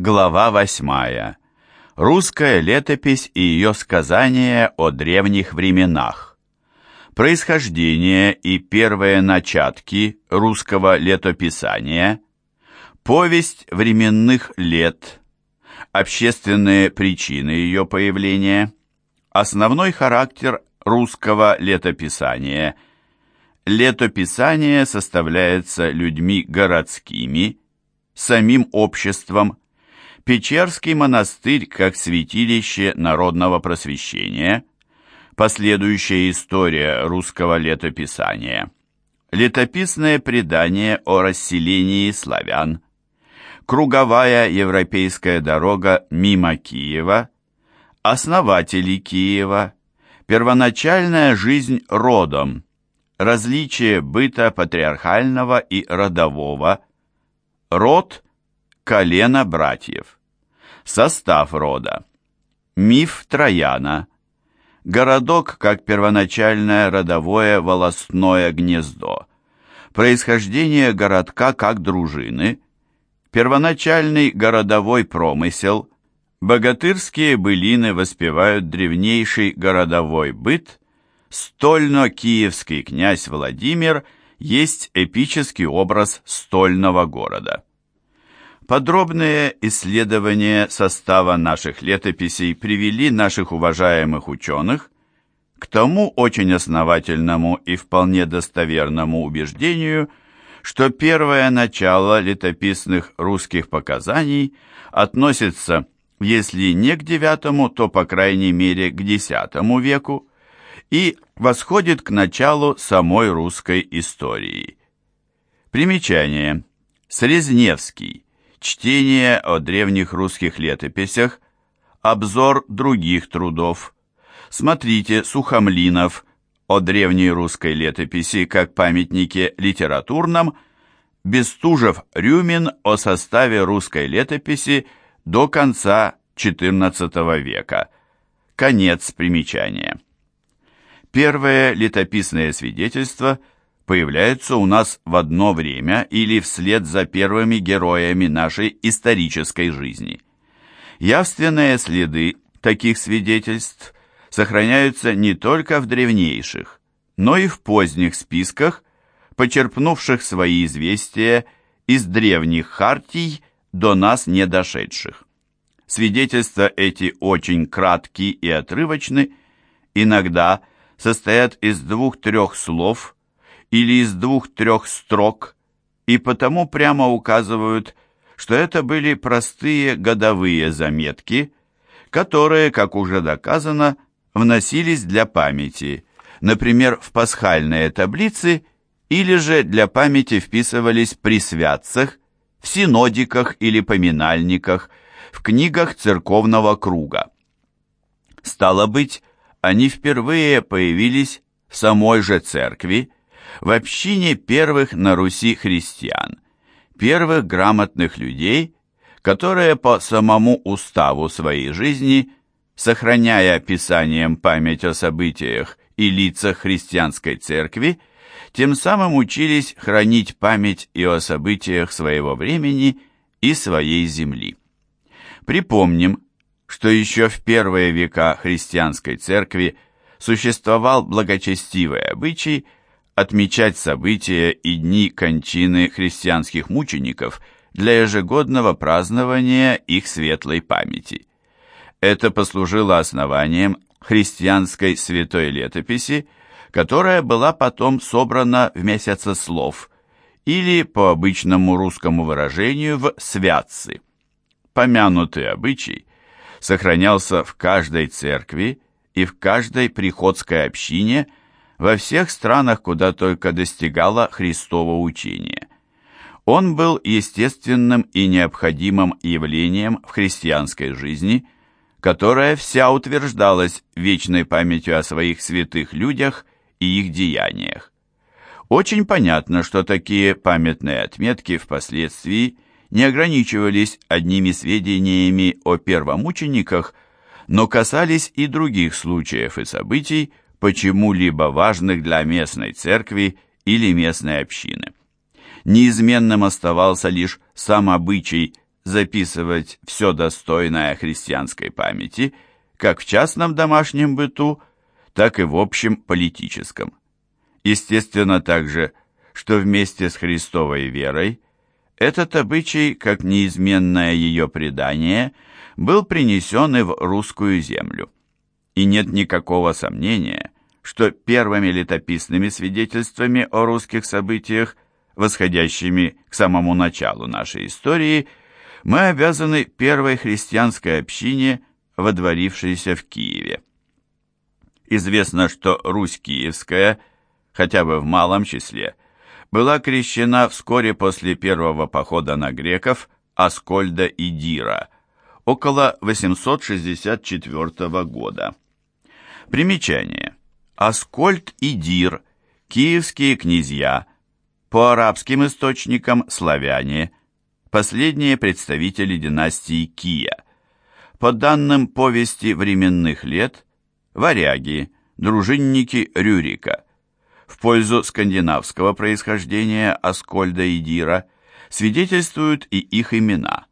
Глава восьмая. Русская летопись и ее сказания о древних временах. Происхождение и первые начатки русского летописания. Повесть временных лет. Общественные причины ее появления. Основной характер русского летописания. Летописание составляется людьми городскими, самим обществом, Печерский монастырь как святилище народного просвещения, последующая история русского летописания, летописное предание о расселении славян, круговая европейская дорога мимо Киева, основатели Киева, первоначальная жизнь родом, различие быта патриархального и родового, род – колено братьев. Состав рода. Миф Трояна. Городок как первоначальное родовое волостное гнездо. Происхождение городка как дружины. Первоначальный городовой промысел. Богатырские былины воспевают древнейший городовой быт. Стольно-киевский князь Владимир есть эпический образ стольного города. Подробные исследования состава наших летописей привели наших уважаемых ученых к тому очень основательному и вполне достоверному убеждению, что первое начало летописных русских показаний относится, если не к IX, то, по крайней мере, к X веку, и восходит к началу самой русской истории. Примечание. Срезневский. Чтение о древних русских летописях, обзор других трудов. Смотрите Сухомлинов о древней русской летописи как памятнике литературном, Бестужев-Рюмин о составе русской летописи до конца XIV века. Конец примечания. Первое летописное свидетельство – появляются у нас в одно время или вслед за первыми героями нашей исторической жизни. Явственные следы таких свидетельств сохраняются не только в древнейших, но и в поздних списках, почерпнувших свои известия из древних хартий до нас не дошедших. Свидетельства эти очень кратки и отрывочны, иногда состоят из двух-трех слов – или из двух-трех строк, и потому прямо указывают, что это были простые годовые заметки, которые, как уже доказано, вносились для памяти, например, в пасхальные таблицы или же для памяти вписывались при святцах, в синодиках или поминальниках, в книгах церковного круга. Стало быть, они впервые появились в самой же церкви, в общине первых на Руси христиан, первых грамотных людей, которые по самому уставу своей жизни, сохраняя писанием память о событиях и лицах христианской церкви, тем самым учились хранить память и о событиях своего времени и своей земли. Припомним, что еще в первые века христианской церкви существовал благочестивый обычай – отмечать события и дни кончины христианских мучеников для ежегодного празднования их светлой памяти. Это послужило основанием христианской святой летописи, которая была потом собрана в месяцеслов или, по обычному русскому выражению, в святцы. Помянутый обычай сохранялся в каждой церкви и в каждой приходской общине – во всех странах, куда только достигало Христово учение. Он был естественным и необходимым явлением в христианской жизни, которая вся утверждалась вечной памятью о своих святых людях и их деяниях. Очень понятно, что такие памятные отметки впоследствии не ограничивались одними сведениями о первомучениках, но касались и других случаев и событий, почему-либо важных для местной церкви или местной общины. Неизменным оставался лишь сам обычай записывать все достойное христианской памяти, как в частном домашнем быту, так и в общем политическом. Естественно также, что вместе с Христовой верой этот обычай, как неизменное ее предание, был принесен и в русскую землю. И нет никакого сомнения, что первыми летописными свидетельствами о русских событиях, восходящими к самому началу нашей истории, мы обязаны первой христианской общине, водворившейся в Киеве. Известно, что Русь Киевская, хотя бы в малом числе, была крещена вскоре после первого похода на греков Аскольда и Дира, около 864 года. Примечание. Аскольд и Дир, киевские князья, по арабским источникам славяне, последние представители династии Кия. По данным повести временных лет, варяги, дружинники Рюрика. В пользу скандинавского происхождения Аскольда и Дира свидетельствуют и их имена.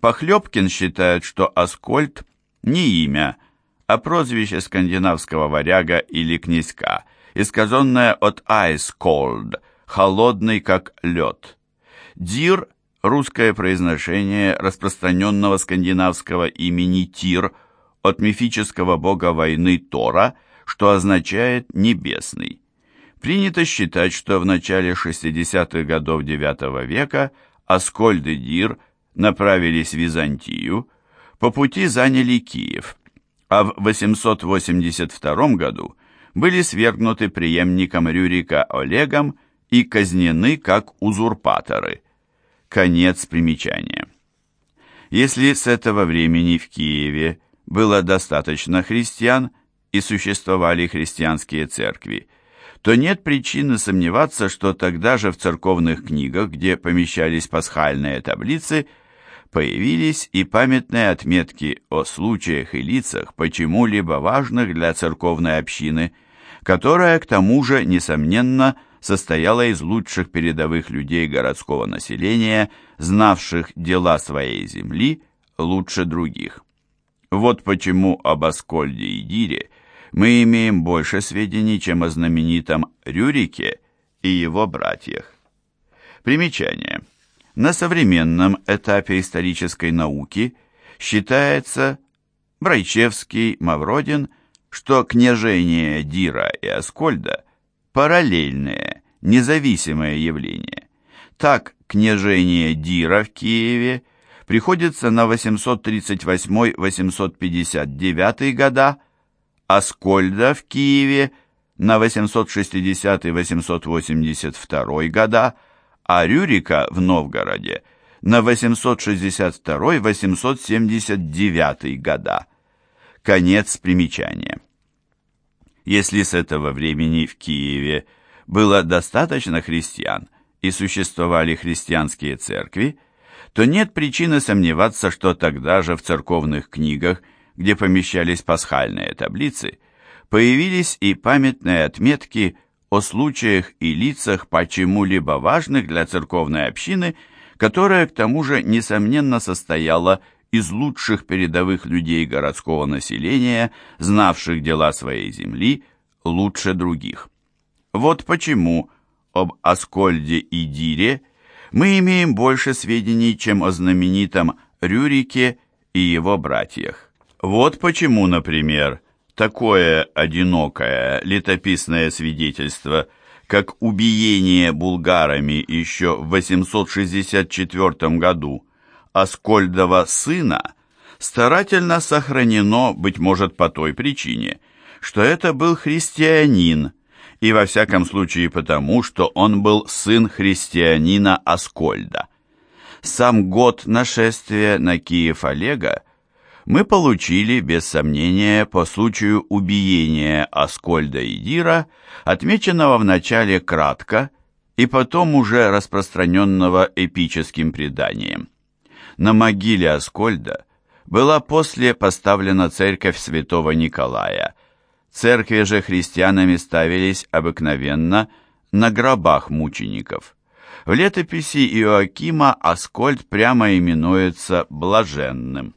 Похлебкин считает, что Аскольд не имя, а прозвище скандинавского варяга или князька, искаженное от ice cold, холодный как лед. Дир – русское произношение распространенного скандинавского имени Тир от мифического бога войны Тора, что означает «небесный». Принято считать, что в начале 60-х годов IX века Аскольд и Дир направились в Византию, по пути заняли Киев – а в 882 году были свергнуты преемником Рюрика Олегом и казнены как узурпаторы. Конец примечания. Если с этого времени в Киеве было достаточно христиан и существовали христианские церкви, то нет причины сомневаться, что тогда же в церковных книгах, где помещались пасхальные таблицы, появились и памятные отметки о случаях и лицах, почему-либо важных для церковной общины, которая, к тому же, несомненно, состояла из лучших передовых людей городского населения, знавших дела своей земли лучше других. Вот почему об Аскольде и Дире мы имеем больше сведений, чем о знаменитом Рюрике и его братьях. Примечание. На современном этапе исторической науки считается Брайчевский, Мавродин, что княжение Дира и Аскольда – параллельные, независимые явления. Так, княжение Дира в Киеве приходится на 838-859 года, Аскольда в Киеве на 860-882 года – а Рюрика в Новгороде на 862-879 года. Конец примечания. Если с этого времени в Киеве было достаточно христиан и существовали христианские церкви, то нет причины сомневаться, что тогда же в церковных книгах, где помещались пасхальные таблицы, появились и памятные отметки – о случаях и лицах почему-либо важных для церковной общины, которая к тому же несомненно состояла из лучших передовых людей городского населения, знавших дела своей земли лучше других. Вот почему об Аскольде и Дире мы имеем больше сведений, чем о знаменитом Рюрике и его братьях. Вот почему, например, такое одинокое летописное свидетельство, как убиение булгарами еще в 864 году Аскольдова сына, старательно сохранено, быть может, по той причине, что это был христианин, и во всяком случае потому, что он был сын христианина Аскольда. Сам год нашествия на Киев Олега мы получили, без сомнения, по случаю убиения Аскольда и Дира, отмеченного в начале кратко и потом уже распространенного эпическим преданием. На могиле Аскольда была после поставлена церковь святого Николая. Церкви же христианами ставились обыкновенно на гробах мучеников. В летописи Иоакима Аскольд прямо именуется «блаженным».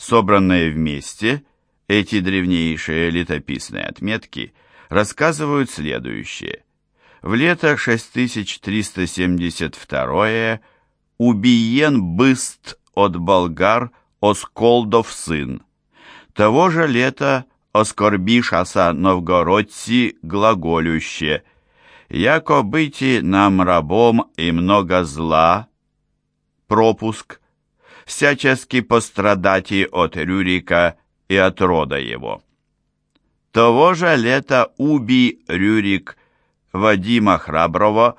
Собранные вместе, эти древнейшие летописные отметки рассказывают следующее. В лето 6372 убиен быст от болгар Осколдов сын. Того же лета оскорбишаса новгородці глаголюще, яко быти нам рабом и много зла, пропуск, всячески пострадати от Рюрика и от рода его. Того же лета уби Рюрик Вадима Храброго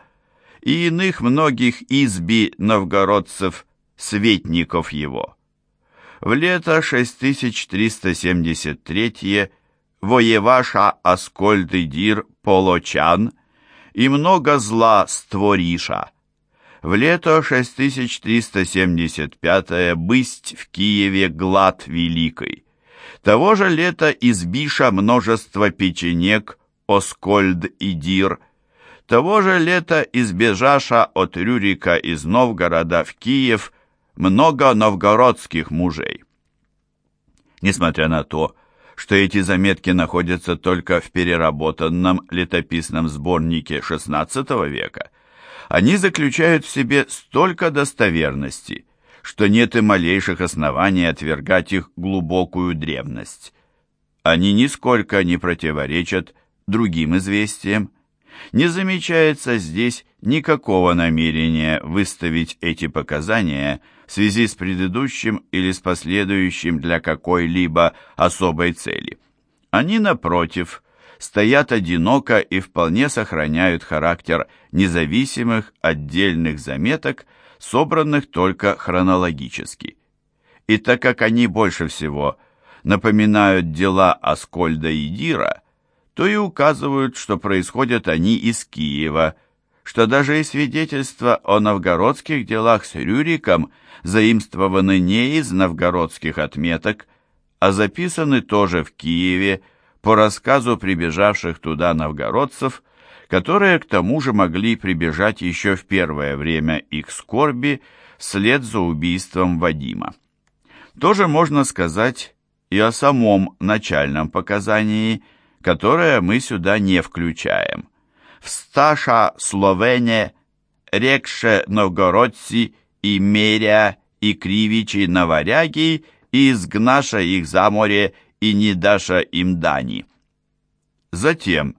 и иных многих изби новгородцев, светников его. В лето 6373 воеваша Аскольд и Дир Полочан и много зла створиша. В лето 6375 бысть в Киеве глад великой. Того же лета избиша множество печенег Оскольд и Дир. Того же лета избежаша от Рюрика из Новгорода в Киев много новгородских мужей. Несмотря на то, что эти заметки находятся только в переработанном летописном сборнике XVI века, они заключают в себе столько достоверности, что нет и малейших оснований отвергать их глубокую древность. Они нисколько не противоречат другим известиям, не замечается здесь никакого намерения выставить эти показания в связи с предыдущим или с последующим для какой-либо особой цели. Они, напротив, стоят одиноко и вполне сохраняют характер независимых отдельных заметок, собранных только хронологически. И так как они больше всего напоминают дела Аскольда и Дира, то и указывают, что происходят они из Киева, что даже и свидетельства о новгородских делах с Рюриком заимствованы не из новгородских отметок, а записаны тоже в Киеве по рассказу прибежавших туда новгородцев, которые к тому же могли прибежать еще в первое время их скорби вслед за убийством Вадима. Тоже можно сказать и о самом начальном показании – которое мы сюда не включаем. В Сташа Словене, Рекше Новгородці и Меря и Кривичи Наваряги и изгнаша их за море и не даша им дани. Затем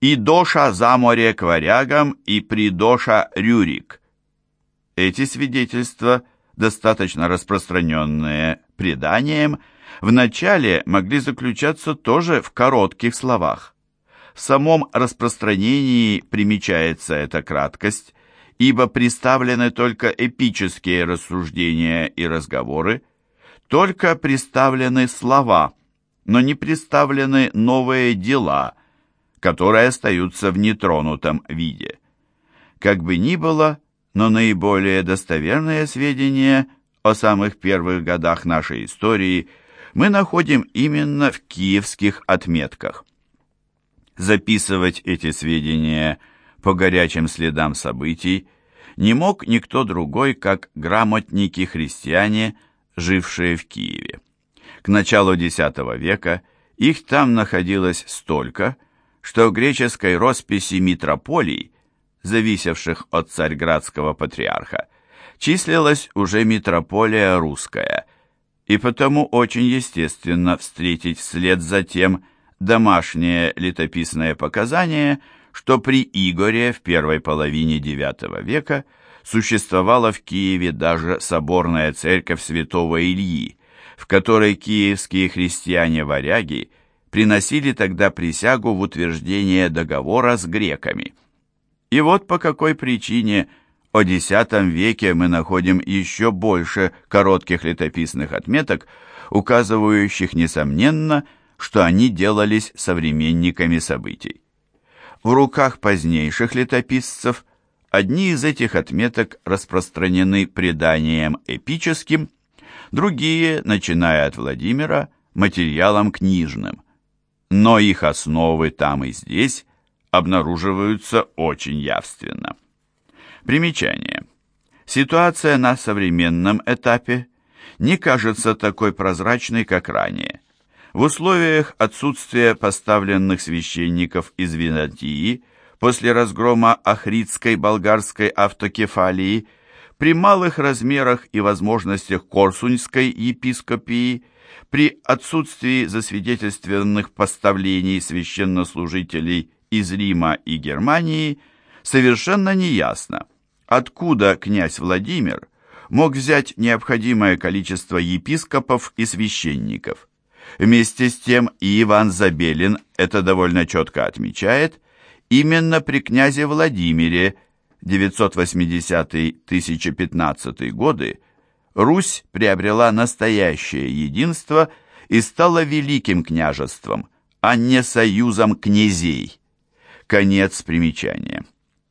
и Доша за море к варягам и Придоша Рюрик. Эти свидетельства, достаточно распространенные преданием, вначале могли заключаться тоже в коротких словах. В самом распространении примечается эта краткость, ибо представлены только эпические рассуждения и разговоры, только представлены слова, но не представлены новые дела, которые остаются в нетронутом виде. Как бы ни было, но наиболее достоверные сведения о самых первых годах нашей истории – мы находим именно в киевских отметках. Записывать эти сведения по горячим следам событий не мог никто другой, как грамотники-христиане, жившие в Киеве. К началу X века их там находилось столько, что в греческой росписи митрополий, зависевших от царьградского патриарха, числилась уже митрополия русская, и потому очень естественно встретить вслед за тем домашнее летописное показание, что при Игоре в первой половине IX века существовала в Киеве даже соборная церковь святого Ильи, в которой киевские христиане-варяги приносили тогда присягу в утверждение договора с греками. И вот по какой причине – о X веке мы находим еще больше коротких летописных отметок, указывающих, несомненно, что они делались современниками событий. В руках позднейших летописцев одни из этих отметок распространены преданием эпическим, другие, начиная от Владимира, материалом книжным. Но их основы там и здесь обнаруживаются очень явственно. Примечание. Ситуация на современном этапе не кажется такой прозрачной, как ранее. В условиях отсутствия поставленных священников из Византии после разгрома Ахридской болгарской автокефалии при малых размерах и возможностях Корсуньской епископии, при отсутствии засвидетельствованных поставлений священнослужителей из Рима и Германии, совершенно неясно, откуда князь Владимир мог взять необходимое количество епископов и священников. Вместе с тем и Иван Забелин это довольно четко отмечает, именно при князе Владимире 980-1015 годы Русь приобрела настоящее единство и стала великим княжеством, а не союзом князей. Конец примечания.